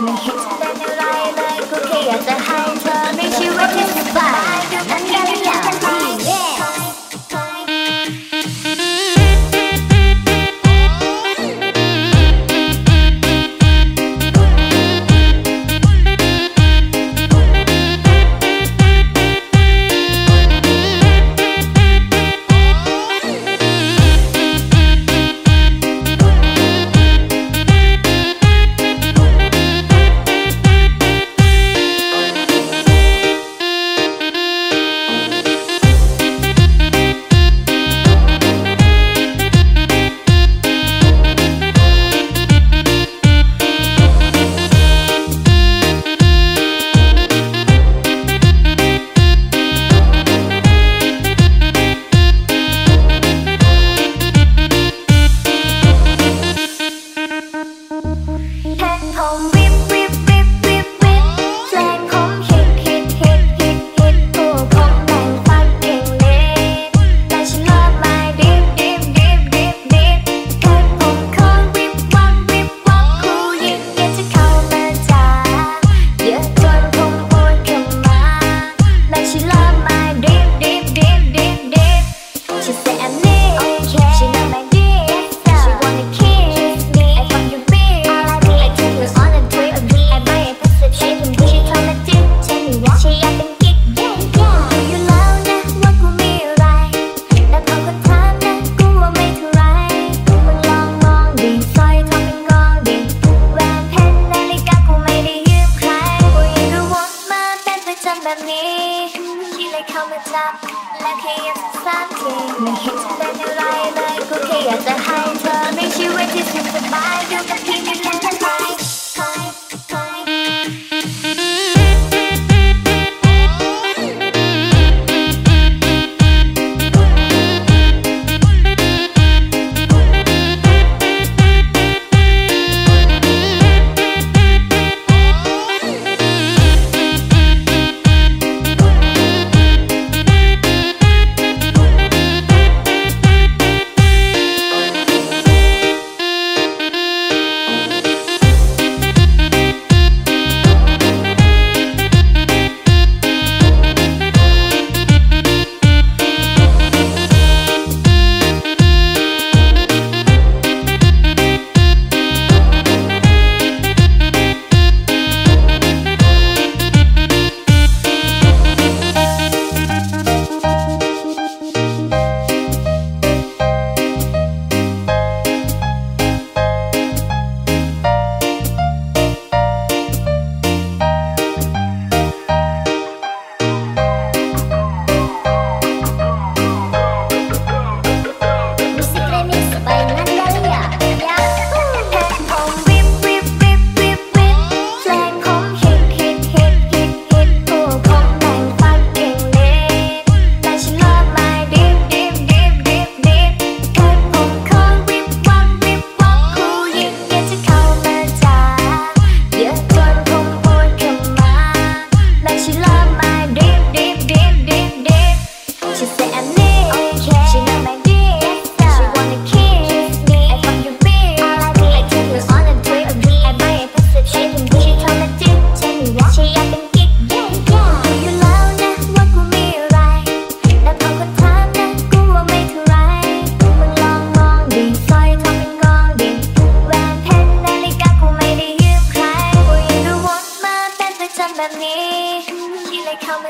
Make you a kiss goodbye. remember me. She like how it's not Lucky as a Sunday Hit the new light like okay at the height. Make sure it is just a You're the king and the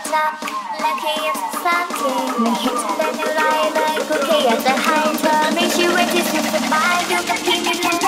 it's not lucky, it's sucky. Then you lie like cookie the high. Tell the